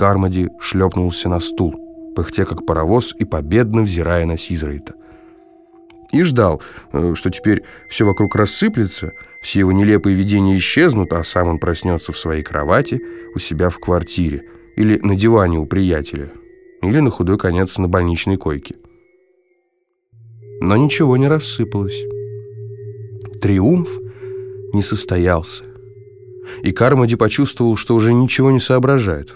Кармоди шлепнулся на стул, пыхтя как паровоз и победно взирая на Сизрейта. И ждал, э, что теперь все вокруг рассыплется, все его нелепые видения исчезнут, а сам он проснется в своей кровати у себя в квартире или на диване у приятеля, или на худой конец на больничной койке. Но ничего не рассыпалось. Триумф не состоялся. И Кармоди почувствовал, что уже ничего не соображает.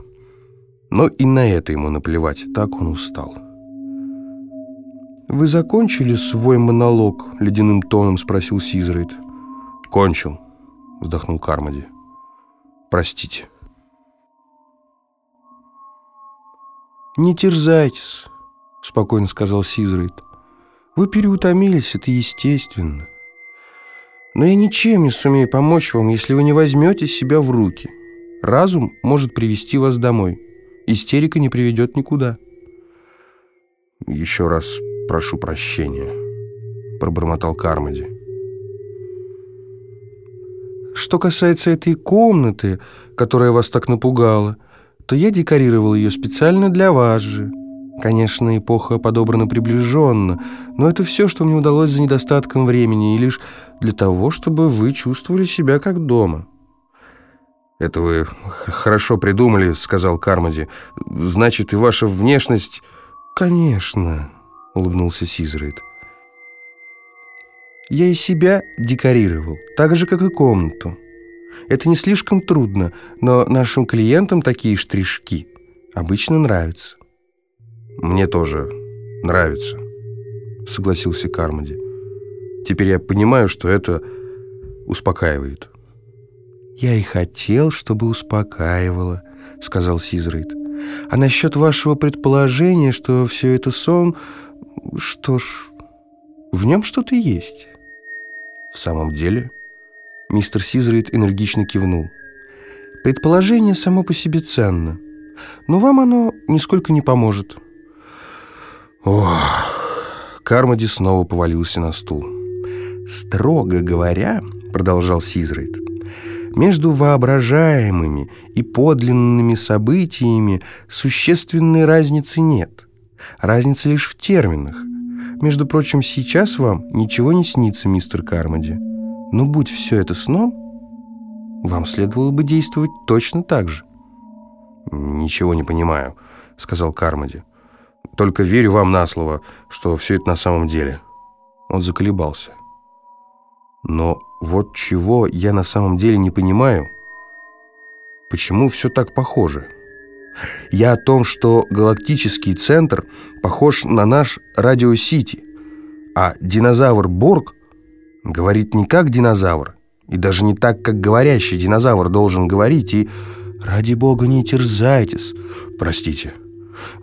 Но и на это ему наплевать, так он устал. «Вы закончили свой монолог?» — ледяным тоном спросил Сизрейд. «Кончил», — вздохнул Кармоди. «Простите». «Не терзайтесь», — спокойно сказал Сизрейд. «Вы переутомились, это естественно. Но я ничем не сумею помочь вам, если вы не возьмете себя в руки. Разум может привести вас домой. Истерика не приведет никуда». «Еще раз прошу прощения», — пробормотал Кармоди. «Что касается этой комнаты, которая вас так напугала, то я декорировал ее специально для вас же. Конечно, эпоха подобрана приближенно, но это все, что мне удалось за недостатком времени, и лишь для того, чтобы вы чувствовали себя как дома». «Это вы хорошо придумали», — сказал Кармоди. «Значит, и ваша внешность...» «Конечно», — улыбнулся Сизрейд. «Я и себя декорировал, так же, как и комнату. Это не слишком трудно, но нашим клиентам такие штришки обычно нравятся». «Мне тоже нравится», — согласился Кармоди. «Теперь я понимаю, что это успокаивает». «Я и хотел, чтобы успокаивало», — сказал Сизрейд. «А насчет вашего предположения, что все это сон, что ж, в нем что-то есть». «В самом деле?» Мистер Сизрейд энергично кивнул. «Предположение само по себе ценно, но вам оно нисколько не поможет». Ох, Кармоди снова повалился на стул. «Строго говоря», — продолжал Сизрейд, «между воображаемыми и подлинными событиями существенной разницы нет». Разница лишь в терминах. Между прочим, сейчас вам ничего не снится, мистер Кармоди. Но будь все это сном, вам следовало бы действовать точно так же. «Ничего не понимаю», — сказал Кармоди. «Только верю вам на слово, что все это на самом деле». Он заколебался. «Но вот чего я на самом деле не понимаю, почему все так похоже?» Я о том, что галактический центр похож на наш Радио-Сити, а динозавр Борг говорит не как динозавр, и даже не так, как говорящий динозавр должен говорить, и «Ради бога, не терзайтесь!» «Простите».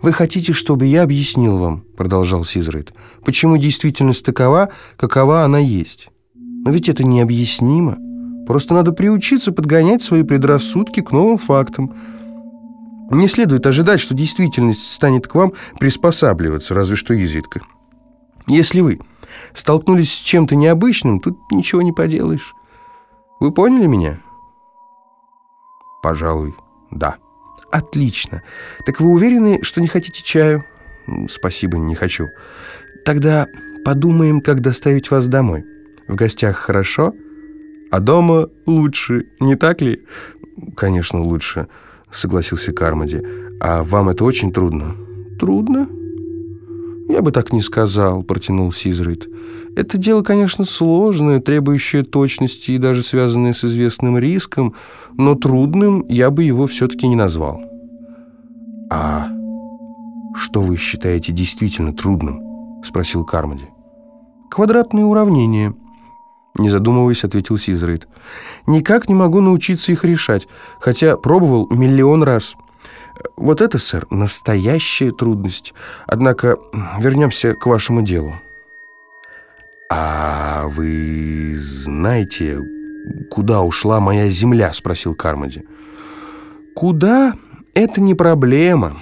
«Вы хотите, чтобы я объяснил вам, — продолжал Сизрейд, — почему действительность такова, какова она есть? Но ведь это необъяснимо. Просто надо приучиться подгонять свои предрассудки к новым фактам». Не следует ожидать, что действительность станет к вам приспосабливаться, разве что изредка. Если вы столкнулись с чем-то необычным, тут ничего не поделаешь. Вы поняли меня? Пожалуй, да. Отлично. Так вы уверены, что не хотите чаю? Спасибо, не хочу. Тогда подумаем, как доставить вас домой. В гостях хорошо, а дома лучше, не так ли? Конечно, лучше. — согласился Кармоди. «А вам это очень трудно?» «Трудно?» «Я бы так не сказал», — протянул Сизрит. «Это дело, конечно, сложное, требующее точности и даже связанное с известным риском, но трудным я бы его все-таки не назвал». «А что вы считаете действительно трудным?» — спросил Кармоди. «Квадратные уравнения», не задумываясь, ответил Сизрейд. «Никак не могу научиться их решать, хотя пробовал миллион раз. Вот это, сэр, настоящая трудность. Однако вернемся к вашему делу». «А вы знаете, куда ушла моя земля?» — спросил Кармоди. «Куда? Это не проблема».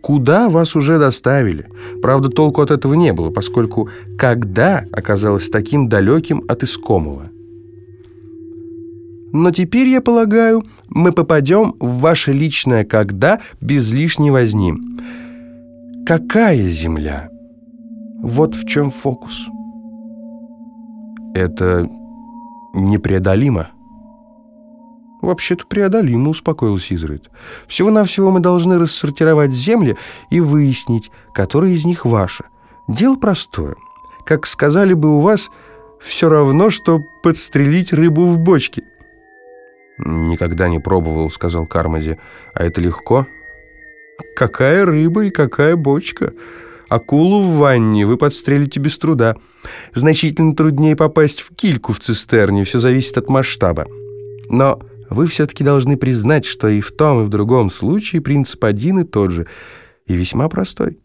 Куда вас уже доставили? Правда, толку от этого не было, поскольку «когда» оказалось таким далеким от искомого. Но теперь, я полагаю, мы попадем в ваше личное «когда» без лишней возни. Какая земля? Вот в чем фокус. Это непреодолимо. «Вообще-то преодолимо», — успокоился Изрит. «Всего-навсего мы должны рассортировать земли и выяснить, которые из них ваши. Дело простое. Как сказали бы у вас, все равно, что подстрелить рыбу в бочке». «Никогда не пробовал», — сказал Кармази. «А это легко?» «Какая рыба и какая бочка?» Акулу в ванне вы подстрелите без труда. Значительно труднее попасть в кильку в цистерне, все зависит от масштаба. Но вы все-таки должны признать, что и в том, и в другом случае принцип один и тот же, и весьма простой.